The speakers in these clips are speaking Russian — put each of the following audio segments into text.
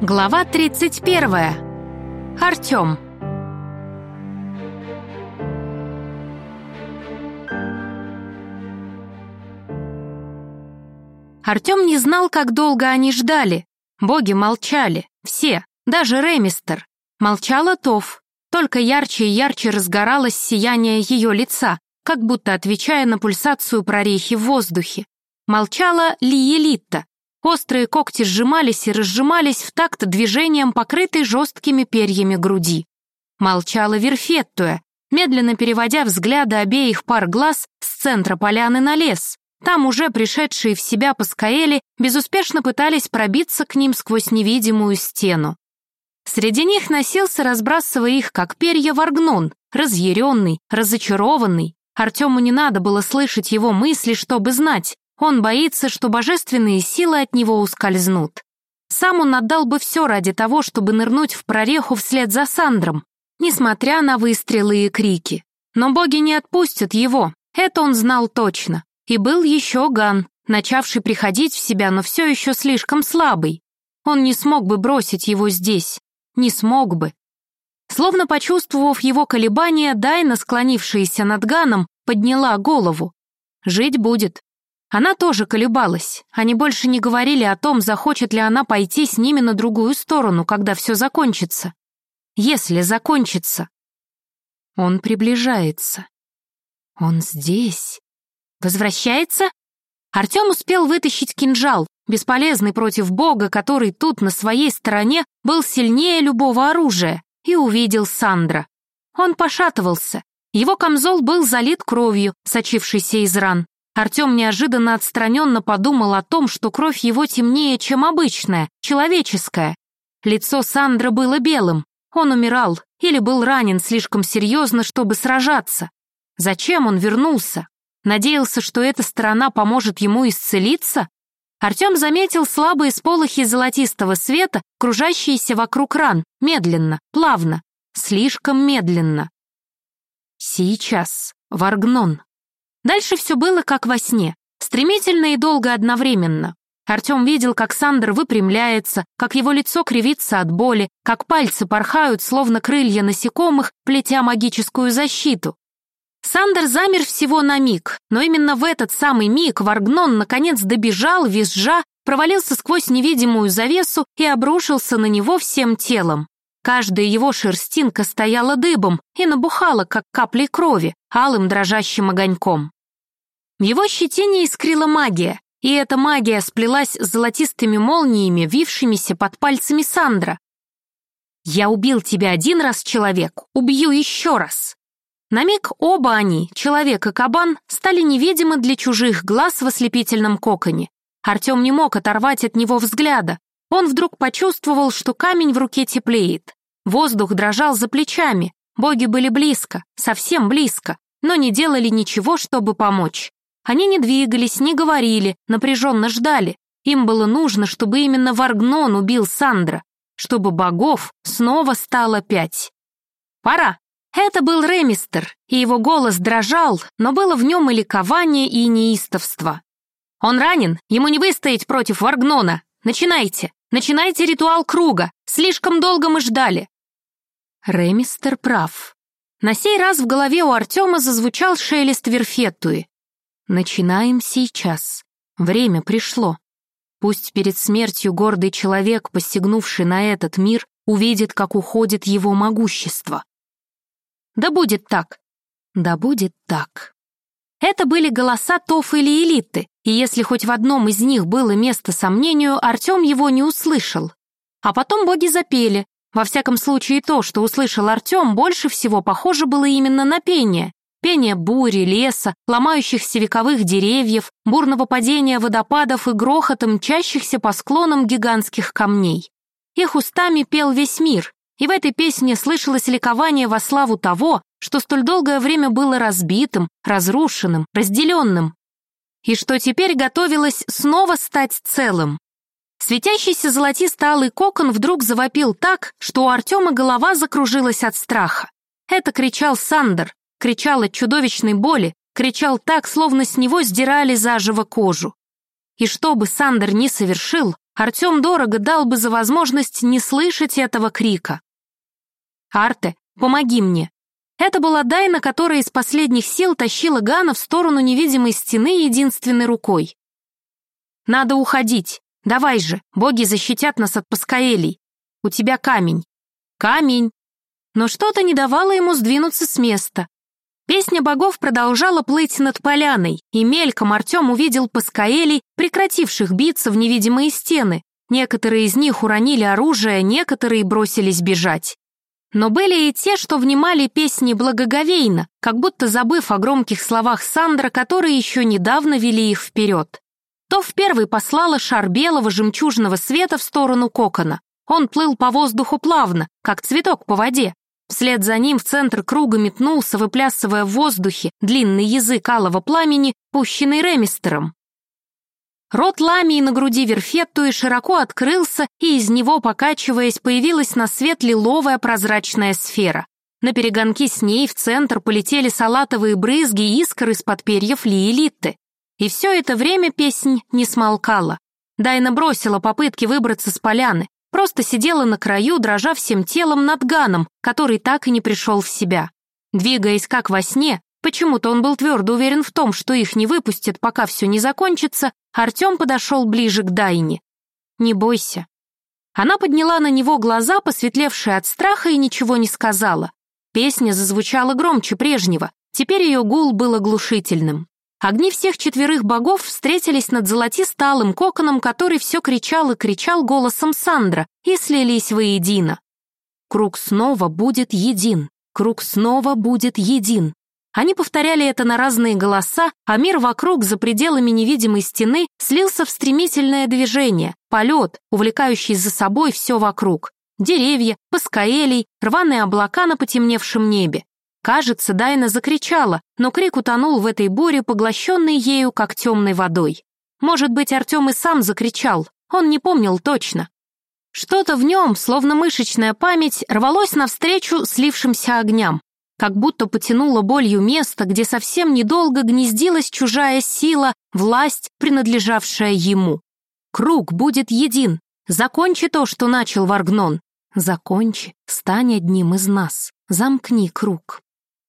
Глава 31. Артем. Артем не знал, как долго они ждали. Боги молчали, все, даже Ремистер. Молчала Тов, только ярче и ярче разгоралось сияние ее лица, как будто отвечая на пульсацию прорехи в воздухе. Молчала Лиелитта, Острые когти сжимались и разжимались в такт движением покрытой жесткими перьями груди. Молчала Верфеттуя, медленно переводя взгляды обеих пар глаз с центра поляны на лес. Там уже пришедшие в себя паскаэли безуспешно пытались пробиться к ним сквозь невидимую стену. Среди них носился, разбрасывая их, как перья, Варгнон, разъяренный, разочарованный. Артему не надо было слышать его мысли, чтобы знать, он боится, что божественные силы от него ускользнут. Сам он отдал бы все ради того, чтобы нырнуть в прореху вслед за Сандром, несмотря на выстрелы и крики. Но боги не отпустят его, это он знал точно. И был еще Ган, начавший приходить в себя, но все еще слишком слабый. Он не смог бы бросить его здесь. Не смог бы. Словно почувствовав его колебания, Дайна, склонившаяся над Ганом, подняла голову. Жить будет. Она тоже колебалась. Они больше не говорили о том, захочет ли она пойти с ними на другую сторону, когда все закончится. Если закончится. Он приближается. Он здесь. Возвращается? Артем успел вытащить кинжал, бесполезный против бога, который тут на своей стороне был сильнее любого оружия, и увидел Сандра. Он пошатывался. Его камзол был залит кровью, сочившейся из ран. Артем неожиданно отстраненно подумал о том, что кровь его темнее, чем обычная, человеческая. Лицо Сандра было белым. Он умирал или был ранен слишком серьезно, чтобы сражаться. Зачем он вернулся? Надеялся, что эта сторона поможет ему исцелиться? Артем заметил слабые сполохи золотистого света, кружащиеся вокруг ран, медленно, плавно, слишком медленно. Сейчас, Варгнон, Дальше все было как во сне, стремительно и долго одновременно. Артем видел, как Сандер выпрямляется, как его лицо кривится от боли, как пальцы порхают, словно крылья насекомых, плетя магическую защиту. Сандер замер всего на миг, но именно в этот самый миг Варгнон наконец добежал, визжа, провалился сквозь невидимую завесу и обрушился на него всем телом. Каждая его шерстинка стояла дыбом и набухала, как капли крови, алым дрожащим огоньком. В его щетине искрила магия, и эта магия сплелась с золотистыми молниями, вившимися под пальцами Сандра. «Я убил тебя один раз, человек, убью еще раз!» На миг оба они, человек и кабан, стали невидимы для чужих глаз в ослепительном коконе. Артем не мог оторвать от него взгляда. Он вдруг почувствовал, что камень в руке теплеет. Воздух дрожал за плечами. Боги были близко, совсем близко, но не делали ничего, чтобы помочь. Они не двигались, не говорили, напряженно ждали. Им было нужно, чтобы именно Варгнон убил Сандра, чтобы богов снова стало пять. «Пора!» Это был Ремистер, и его голос дрожал, но было в нем и ликование, и неистовство. «Он ранен, ему не выстоять против Варгнона. Начинайте, начинайте ритуал круга. Слишком долго мы ждали». Ремистер прав. На сей раз в голове у Артема зазвучал шелест Верфеттуи. Начинаем сейчас. Время пришло. Пусть перед смертью гордый человек, посягнувший на этот мир, увидит, как уходит его могущество. Да будет так. Да будет так. Это были голоса Тоф или Элиты, и если хоть в одном из них было место сомнению, Артем его не услышал. А потом боги запели. Во всяком случае, то, что услышал Артем, больше всего похоже было именно на пение. Пение бури, леса, ломающихся вековых деревьев, бурного падения водопадов и грохота мчащихся по склонам гигантских камней. Их устами пел весь мир, и в этой песне слышалось ликование во славу того, что столь долгое время было разбитым, разрушенным, разделенным, и что теперь готовилось снова стать целым. Светящийся золотисто-алый кокон вдруг завопил так, что у Артема голова закружилась от страха. Это кричал Сандер, кричал от чудовищной боли, кричал так, словно с него сдирали заживо кожу. И что бы Сандер ни совершил, Артем дорого дал бы за возможность не слышать этого крика. «Арте, помоги мне!» Это была Дайна, которая из последних сил тащила Гана в сторону невидимой стены единственной рукой. «Надо уходить. Давай же, боги защитят нас от паскаэлей. У тебя камень». «Камень!» Но что-то не давало ему сдвинуться с места. Песня богов продолжала плыть над поляной, и мельком Артем увидел паскаэлей, прекративших биться в невидимые стены. Некоторые из них уронили оружие, некоторые бросились бежать. Но были и те, что внимали песни благоговейно, как будто забыв о громких словах Сандра, которые еще недавно вели их вперед. То в первый послала шар белого жемчужного света в сторону кокона. Он плыл по воздуху плавно, как цветок по воде. Вслед за ним в центр круга метнулся, выплясывая в воздухе длинный язык алого пламени, пущенный ремистером. Рот ламии на груди верфеттуи широко открылся, и из него, покачиваясь, появилась на свет лиловая прозрачная сфера. На перегонки с ней в центр полетели салатовые брызги и искры из-под перьев Лиелитты. И все это время песнь не смолкала. Дайна бросила попытки выбраться с поляны, просто сидела на краю, дрожа всем телом над Ганом, который так и не пришел в себя. Двигаясь как во сне, почему-то он был твердо уверен в том, что их не выпустят, пока все не закончится, Артем подошел ближе к Дайне. «Не бойся». Она подняла на него глаза, посветлевшие от страха, и ничего не сказала. Песня зазвучала громче прежнего, теперь ее гул был оглушительным. Огни всех четверых богов встретились над золотисталым коконом, который все кричал и кричал голосом Сандра, и слились воедино. «Круг снова будет един, круг снова будет един», они повторяли это на разные голоса, а мир вокруг, за пределами невидимой стены, слился в стремительное движение, полет, увлекающий за собой все вокруг. Деревья, паскаэлей, рваные облака на потемневшем небе. Кажется, Дайна закричала, но крик утонул в этой буре, поглощенной ею, как темной водой. Может быть, Артем и сам закричал, он не помнил точно. Что-то в нем, словно мышечная память, рвалось навстречу слившимся огням, как будто потянуло болью место, где совсем недолго гнездилась чужая сила, власть, принадлежавшая ему. Круг будет един. Закончи то, что начал Варгнон. Закончи, стань одним из нас. Замкни круг.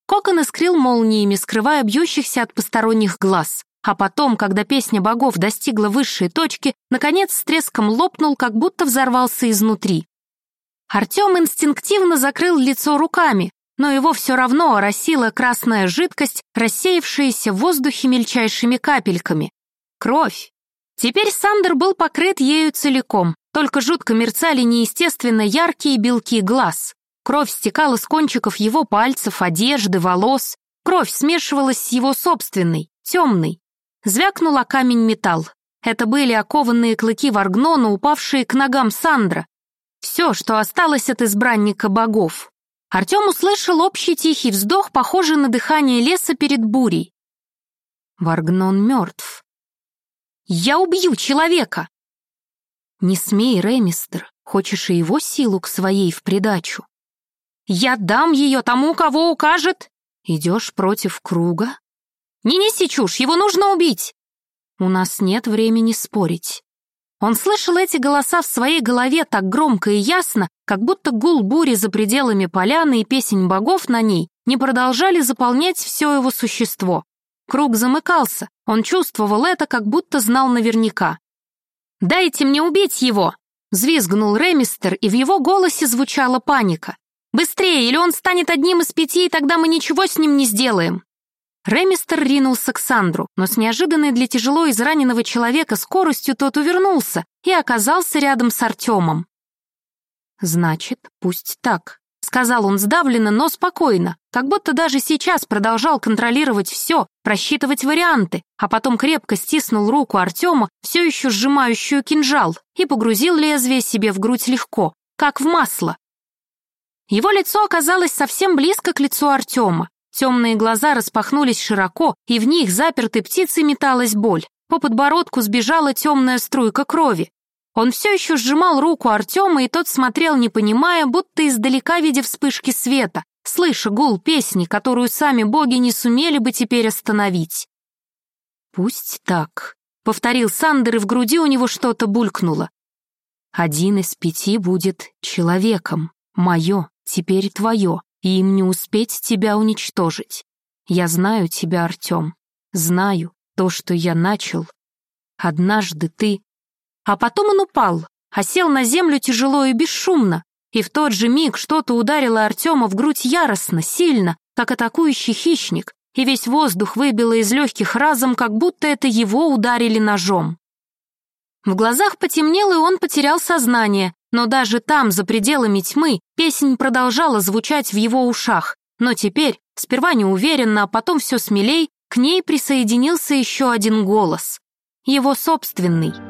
Кокон искрил молниями, скрывая бьющихся от посторонних глаз. А потом, когда песня богов достигла высшей точки, наконец с треском лопнул, как будто взорвался изнутри. Артем инстинктивно закрыл лицо руками, но его все равно оросила красная жидкость, рассеявшаяся в воздухе мельчайшими капельками. Кровь. Теперь Сандер был покрыт ею целиком, только жутко мерцали неестественно яркие белки глаз. Кровь стекала с кончиков его пальцев, одежды, волос. Кровь смешивалась с его собственной, темной. Звякнула камень металл. Это были окованные клыки Варгнона, упавшие к ногам Сандра. Все, что осталось от избранника богов. Артем услышал общий тихий вздох, похожий на дыхание леса перед бурей. Варгнон мертв. «Я убью человека!» «Не смей, Ремистер, хочешь и его силу к своей в придачу?» «Я дам ее тому, кого укажет!» «Идешь против круга?» «Не неси чушь, его нужно убить!» «У нас нет времени спорить. Он слышал эти голоса в своей голове так громко и ясно, как будто гул бури за пределами поляны и песень богов на ней не продолжали заполнять все его существо. Круг замыкался, он чувствовал это, как будто знал наверняка. «Дайте мне убить его!» — взвизгнул Ремистер, и в его голосе звучала паника. «Быстрее, или он станет одним из пяти, и тогда мы ничего с ним не сделаем!» Ремистер ринулся к Сандру, но с неожиданной для тяжело израненного человека скоростью тот увернулся и оказался рядом с Артемом. «Значит, пусть так», — сказал он сдавленно, но спокойно, как будто даже сейчас продолжал контролировать все, просчитывать варианты, а потом крепко стиснул руку Артема, все еще сжимающую кинжал, и погрузил лезвие себе в грудь легко, как в масло. Его лицо оказалось совсем близко к лицу Артема, Темные глаза распахнулись широко, и в них запертой птицей металась боль. По подбородку сбежала темная струйка крови. Он все еще сжимал руку Артема, и тот смотрел, не понимая, будто издалека видя вспышки света, слыша гул песни, которую сами боги не сумели бы теперь остановить. «Пусть так», — повторил Сандер, и в груди у него что-то булькнуло. Один из пяти будет человеком. Мое, теперь твое, и им не успеть тебя уничтожить. Я знаю тебя, Артем. Знаю то, что я начал. Однажды ты... А потом он упал, а сел на землю тяжело и бесшумно, и в тот же миг что-то ударило Артема в грудь яростно, сильно, как атакующий хищник, и весь воздух выбило из легких разом, как будто это его ударили ножом. В глазах потемнело, и он потерял сознание, но даже там, за пределами тьмы, песнь продолжала звучать в его ушах. Но теперь, сперва неуверенно, а потом все смелей, к ней присоединился еще один голос. Его собственный —